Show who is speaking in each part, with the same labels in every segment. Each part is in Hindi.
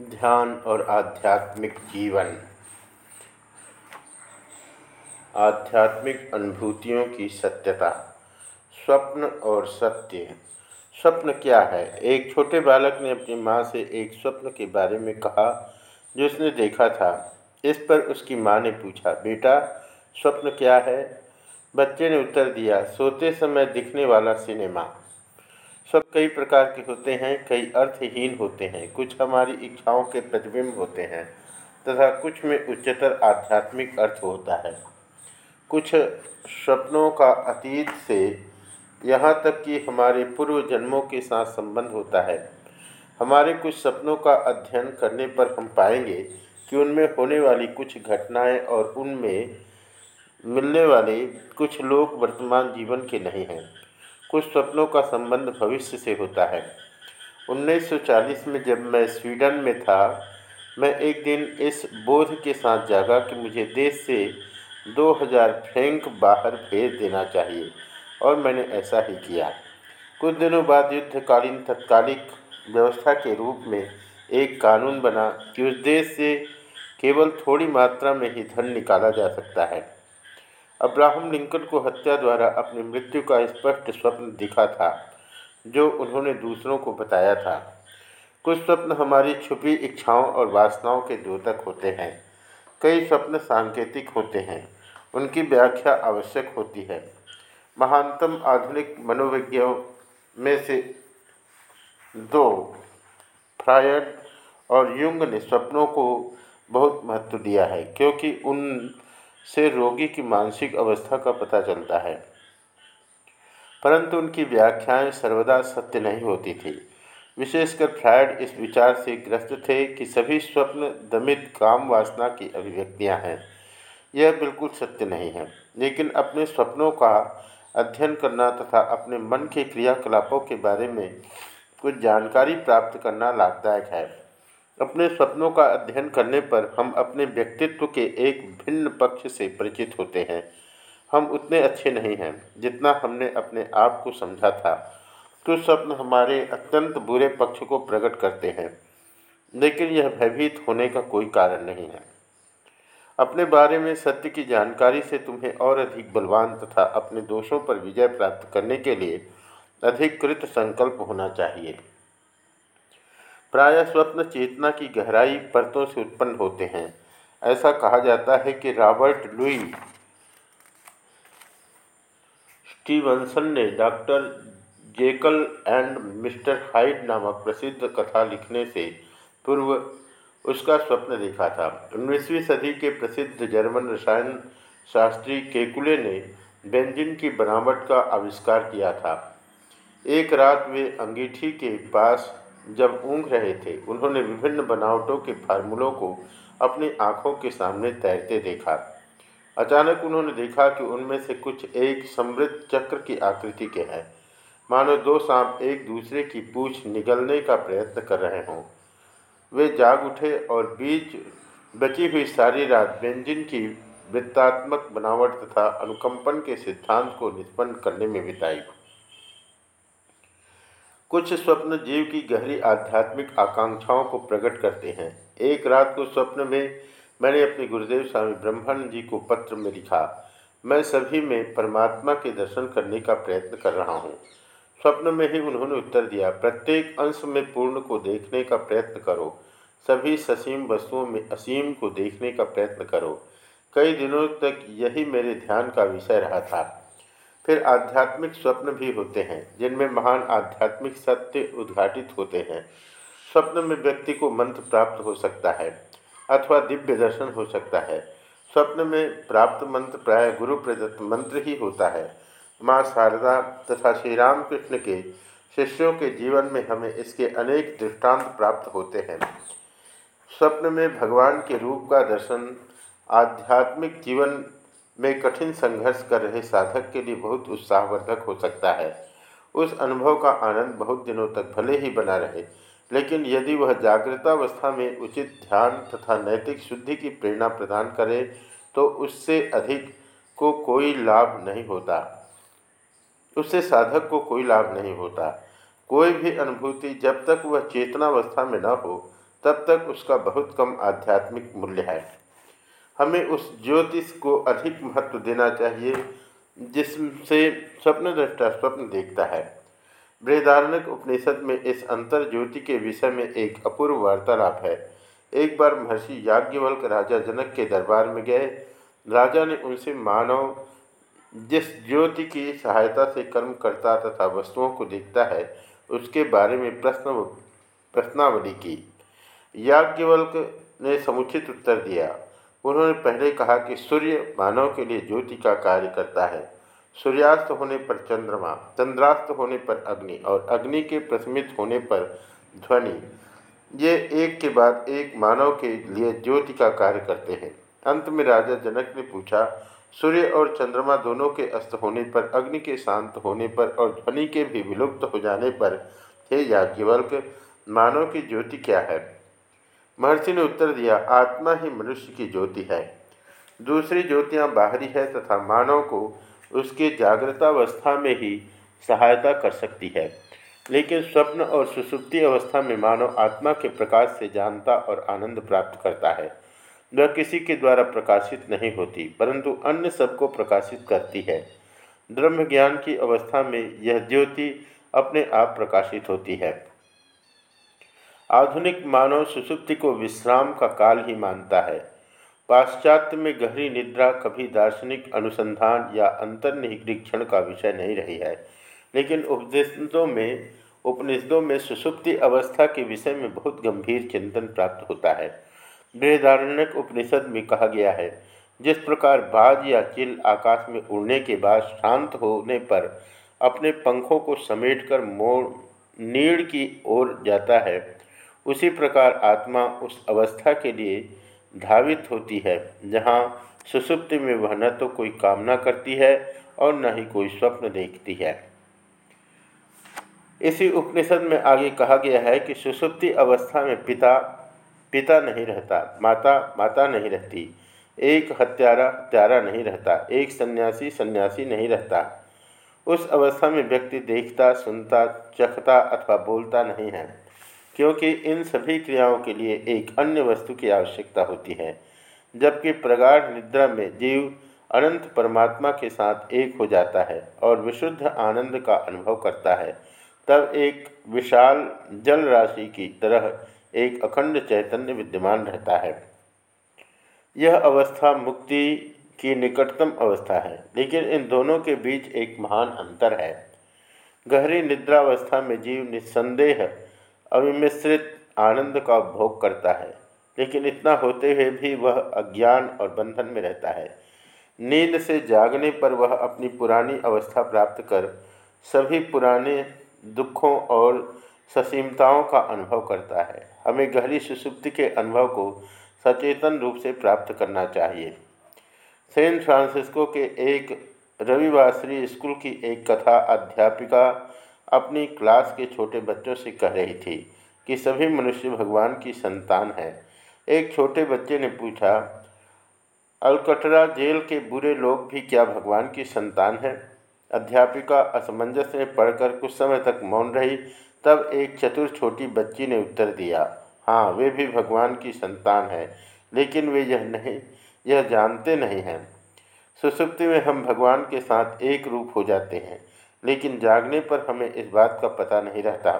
Speaker 1: ध्यान और आध्यात्मिक जीवन। आध्यात्मिक अनुभूतियों की सत्यता, स्वप्न और सत्य। स्वप्न क्या है? एक छोटे बालक ने अपनी माँ से एक स्वप्न के बारे में कहा जो उसने देखा था। इस पर उसकी माँ ने पूछा, बेटा, स्वप्न क्या है? बच्चे ने उत्तर दिया, सोते समय दिखने वाला सिनेमा। सब कई प्रकार के होते हैं, कई अर्थहीन होते हैं। कुछ हमारी इच्छाओं के प्रतिबिंब होते हैं तथा कुछ में उच्चतर आध्यात्मिक अर्थ होता है। कुछ स्वप्नों का अतीत से यहाँ तक कि हमारे पूर्व जन्मों के साथ संबंध होता है। हमारे कुछ सपनों का अध्ययन करने पर हम पाएँगे कि उनमें होने वाली कुछ घटनाएँ और उनमें मिलने वाले कुछ लोग वर्तमान जीवन के नहीं हैं। कुछ स्वप्नों का संबंध भविष्य से होता है। 1940 में जब मैं स्वीडन में था, मैं एक दिन इस बोध के साथ जागा कि मुझे देश से 2000 फ्रैंक बाहर भेज देना चाहिए, और मैंने ऐसा ही किया। कुछ दिनों बाद युद्धकालीन तत्कालिक व्यवस्था के रूप में एक कानून बना कि उस देश से केवल थोड़ी मात्रा में ही धन निकाला जा सकता है। अब्राहम लिंकन को हत्या द्वारा अपनी मृत्यु का स्पष्ट स्वप्न दिखा था, जो उन्होंने दूसरों को बताया था। कुछ स्वप्न हमारी छुपी इच्छाओं और वासनाओं के द्योतक होते हैं। कई स्वप्न सांकेतिक होते हैं। उनकी व्याख्या आवश्यक होती है। महानतम आधुनिक मनोविज्ञों में से दो, फ्रायड और युंग ने स्वप्नों को बहुत महत्व दिया है, क्योंकि उन से रोगी की मानसिक अवस्था का पता चलता है। परंतु उनकी व्याख्याएँ सर्वदा सत्य नहीं होती थी। विशेषकर फ्रायड इस विचार से ग्रस्त थे कि सभी स्वप्न दमित काम वासना की अभिव्यक्तियाँ हैं। यह बिल्कुल सत्य नहीं है। लेकिन अपने स्वप्नों का अध्ययन करना तथा अपने मन के क्रियाकलापों के बारे में कुछ जानकारी प्राप्त करना लाभदायक है। अपने सपनों का अध्ययन करने पर हम अपने व्यक्तित्व के एक भिन्न पक्ष से परिचित होते हैं। हम उतने अच्छे नहीं हैं जितना हमने अपने आप को समझा था। तो स्वप्न हमारे अत्यंत बुरे पक्ष को प्रकट करते हैं, लेकिन यह भयभीत होने का कोई कारण नहीं है। अपने बारे में सत्य की जानकारी से तुम्हें और अधिक बलवान तथा अपने दोषों पर विजय प्राप्त करने के लिए अधिक कृत संकल्प होना चाहिए। प्रायः स्वप्न चेतना की गहराई परतों से उत्पन्न होते हैं। ऐसा कहा जाता है कि रॉबर्ट लुई स्टीवनसन ने doctor Jekyll and mister Hyde नामक प्रसिद्ध कथा लिखने से पूर्व उसका स्वप्न देखा था। उन्नीसवीं सदी के प्रसिद्ध जर्मन रसायन शास्त्री केकुले ने बेंजिन की बनावट का आविष्कार किया था। एक रात वे अंगीठी के पास जब ऊँघ रहे थे, उन्होंने विभिन्न बनावटों के फार्मूलों को अपनी आँखों के सामने तैरते देखा। अचानक उन्होंने देखा कि उनमें से कुछ एक समृद्ध चक्र की आकृति के हैं। मानो दो सांप एक दूसरे की पूछ निगलने का प्रयत्न कर रहे हों। वे जाग उठे और बीच बची हुई सारी रात व्यंजन की वृत्तात्मक बनावट तथा अनुकंपन के सिद्धांत को निष्पन्न करने में बिताई। कुछ स्वप्न जीव की गहरी आध्यात्मिक आकांक्षाओं को प्रकट करते हैं। एक रात को स्वप्न में मैंने अपने गुरुदेव स्वामी ब्रह्मानंद जी को पत्र में लिखा, मैं सभी में परमात्मा के दर्शन करने का प्रयत्न कर रहा हूँ। स्वप्न में ही उन्होंने उत्तर दिया, प्रत्येक अंश में पूर्ण को देखने का प्रयत्न करो। सभी ससीम वस्तुओं में असीम को देखने का प्रयत्न करो। कई दिनों तक यही मेरे ध्यान का विषय रहा था। फिर आध्यात्मिक स्वप्न भी होते हैं, जिनमें महान आध्यात्मिक सत्य उद्घाटित होते हैं। स्वप्न में व्यक्ति को मंत्र प्राप्त हो सकता है, अथवा दिव्य दर्शन हो सकता है। स्वप्न में प्राप्त मंत्र प्राय गुरु प्रदत्त मंत्र ही होता है। माँ शारदा तथा श्री रामकृष्ण के शिष्यों के जीवन में हमें इसके अनेक दृष्टांत प्राप्त होते हैं। स्वप्न में भगवान के रूप का दर्शन, आध्यात्मिक जीवन में कठिन संघर्ष कर रहे साधक के लिए बहुत उत्साहवर्धक हो सकता है। उस अनुभव का आनंद बहुत दिनों तक भले ही बना रहे, लेकिन यदि वह जागृतावस्था में उचित ध्यान तथा नैतिक शुद्धि की प्रेरणा प्रदान करे तो उससे अधिक को कोई लाभ नहीं होता। उससे साधक को कोई लाभ नहीं होता। कोई भी अनुभूति जब तक वह चेतनावस्था में न हो, तब तक उसका बहुत कम आध्यात्मिक मूल्य है। हमें उस ज्योतिष को अधिक महत्व देना चाहिए, जिससे स्वप्न दृष्टा स्वप्न देखता है। बृहदारण्यक उपनिषद में इस अंतर ज्योति के विषय में एक अपूर्व वार्तालाप है। एक बार महर्षि याज्ञवल्क राजा जनक के दरबार में गए। राजा ने उनसे मानव, जिस ज्योति की सहायता से कर्म करता तथा वस्तुओं को देखता है, उसके बारे में प्रश्न, प्रश्नावली की। याज्ञवल्क ने समुचित उत्तर दिया। उन्होंने पहले कहा कि सूर्य मानव के लिए ज्योति का कार्य करता है। सूर्यास्त होने पर चंद्रमा, चंद्रास्त होने पर अग्नि और अग्नि के प्रस्मित होने पर ध्वनि। ये एक के बाद एक मानव के लिए ज्योति का कार्य करते हैं। अंत में राजा जनक ने पूछा, सूर्य और चंद्रमा दोनों के अस्त होने पर, अग्नि के शांत होने पर और ध्वनि के भी विलुप्त हो जाने पर, हे याज्ञवल्क, मानव की ज्योति क्या है? महर्षि ने उत्तर दिया, आत्मा ही मनुष्य की ज्योति है। दूसरी ज्योतियाँ बाहरी है तथा मानव को उसके जागृतावस्था में ही सहायता कर सकती है। लेकिन स्वप्न और सुसुप्ति अवस्था में मानव आत्मा के प्रकाश से जानता और आनंद प्राप्त करता है। वह किसी के द्वारा प्रकाशित नहीं होती, परंतु अन्य सबको प्रकाशित करती है। ब्रह्म ज्ञान की अवस्था में यह ज्योति अपने आप प्रकाशित होती है। आधुनिक मानव सुसुप्ति को विश्राम का काल ही मानता है। पाश्चात्य में गहरी निद्रा कभी दार्शनिक अनुसंधान या अंतर्निरीक्षण का विषय नहीं रही है। लेकिन उपनिषदों में उपनिषदों में सुसुप्ति अवस्था के विषय में बहुत गंभीर चिंतन प्राप्त होता है। बृहदारण्यक उपनिषद में कहा गया है, जिस प्रकार बाज या चिल आकाश में उड़ने के बाद शांत होने पर अपने पंखों को समेटकर मोड़, नीड़ की ओर जाता है उसी प्रकार आत्मा उस अवस्था के लिए धावित होती है, जहाँ सुसुप्ति में वह न तो कोई कामना करती है और न ही कोई स्वप्न देखती है। इसी उपनिषद में आगे कहा गया है कि सुसुप्ति अवस्था में पिता पिता नहीं रहता, माता माता नहीं रहती, एक हत्यारा हत्यारा नहीं रहता, एक सन्यासी सन्यासी नहीं रहता। उस अवस्था में व्यक्ति देखता, सुनता, चखता अथवा बोलता नहीं है। क्योंकि इन सभी क्रियाओं के लिए एक अन्य वस्तु की आवश्यकता होती है, जबकि प्रगाढ़ निद्रा में जीव अनंत परमात्मा के साथ एक हो जाता है और विशुद्ध आनंद का अनुभव करता है, तब एक विशाल जल राशि की तरह एक अखंड चैतन्य विद्यमान रहता है। यह अवस्था मुक्ति की निकटतम अवस्था है, लेकिन इन दोनों के बीच एक महान अंतर है। गहरी निद्रावस्था में जीव निस्संदेह अविमिश्रित आनंद का उपभोग करता है, लेकिन इतना होते हुए भी वह अज्ञान और बंधन में रहता है। नींद से जागने पर वह अपनी पुरानी अवस्था प्राप्त कर सभी पुराने दुखों और ससीमताओं का अनुभव करता है। हमें गहरी सुसुप्ति के अनुभव को सचेतन रूप से प्राप्त करना चाहिए। सेंट फ्रांसिस्को के एक रविवासरी स्कूल की एक कथा, अध्यापिका अपनी क्लास के छोटे बच्चों से कह रही थी कि सभी मनुष्य भगवान की संतान हैं। एक छोटे बच्चे ने पूछा, अलकटरा जेल के बुरे लोग भी क्या भगवान की संतान हैं? अध्यापिका असमंजस में पढ़कर कुछ समय तक मौन रही, तब एक चतुर छोटी बच्ची ने उत्तर दिया हाँ वे भी भगवान की संतान है, लेकिन वे यह नहीं, यह जानते नहीं हैं। सुसुप्ति में हम भगवान के साथ एक रूप हो जाते हैं। लेकिन जागने पर हमें इस बात का पता नहीं रहता।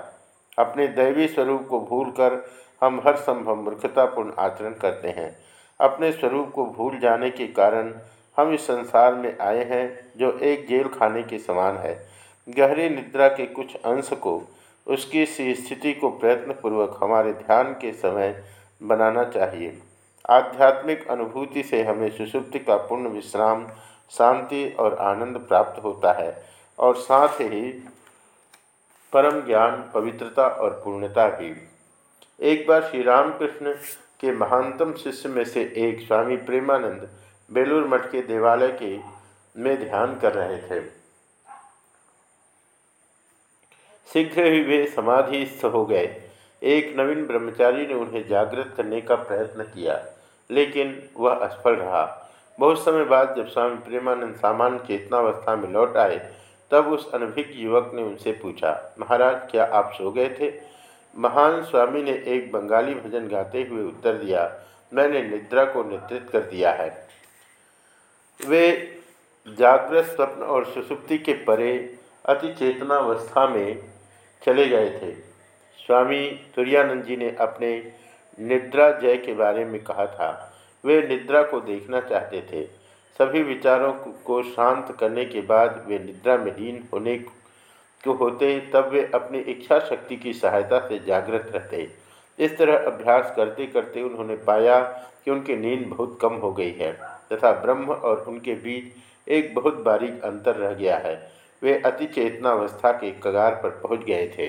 Speaker 1: अपने दैवी स्वरूप को भूलकर हम हर संभव मूर्खतापूर्ण आचरण करते हैं। अपने स्वरूप को भूल जाने के कारण हम इस संसार में आए हैं, जो एक जेल खाने के समान है। गहरी निद्रा के कुछ अंश को, उसकी सी स्थिति को प्रयत्नपूर्वक हमारे ध्यान के समय बनाना चाहिए। आध्यात्मिक अनुभूति से हमें सुसुप्ति का पूर्ण विश्राम, शांति और आनंद प्राप्त होता है। और साथ ही परम ज्ञान, पवित्रता और पूर्णता भी। एक बार श्री रामकृष्ण के महानतम शिष्य में से एक स्वामी प्रेमानंद बेलूर मठ के देवालय के में ध्यान कर रहे थे। शीघ्र ही वे समाधिस्थ हो गए। एक नवीन ब्रह्मचारी ने उन्हें जागृत करने का प्रयत्न किया, लेकिन वह असफल रहा। बहुत समय बाद जब स्वामी प्रेमानंद सामान्य चेतनावस्था में लौट आए तब उस अनभिज्ञ युवक ने उनसे पूछा, महाराज, क्या आप सो गए थे? महान स्वामी ने एक बंगाली भजन गाते हुए उत्तर दिया, मैंने निद्रा को निद्रित कर दिया है। वे जागृत स्वप्न और सुसुप्ति के परे अति चेतनावस्था में चले गए थे। स्वामी तुरानंद जी ने अपने निद्रा जय के बारे में कहा था। वे निद्रा को देखना चाहते थे। सभी विचारों को शांत करने के बाद वे निद्रा में लीन होने को होते तब वे अपनी इच्छा शक्ति की सहायता से जागृत रहते इस तरह अभ्यास करते करते उन्होंने पाया कि उनकी नींद बहुत कम हो गई है, तथा ब्रह्म और उनके बीच एक बहुत बारीक अंतर रह गया है। वे अति चेतनावस्था के कगार पर पहुँच गए थे।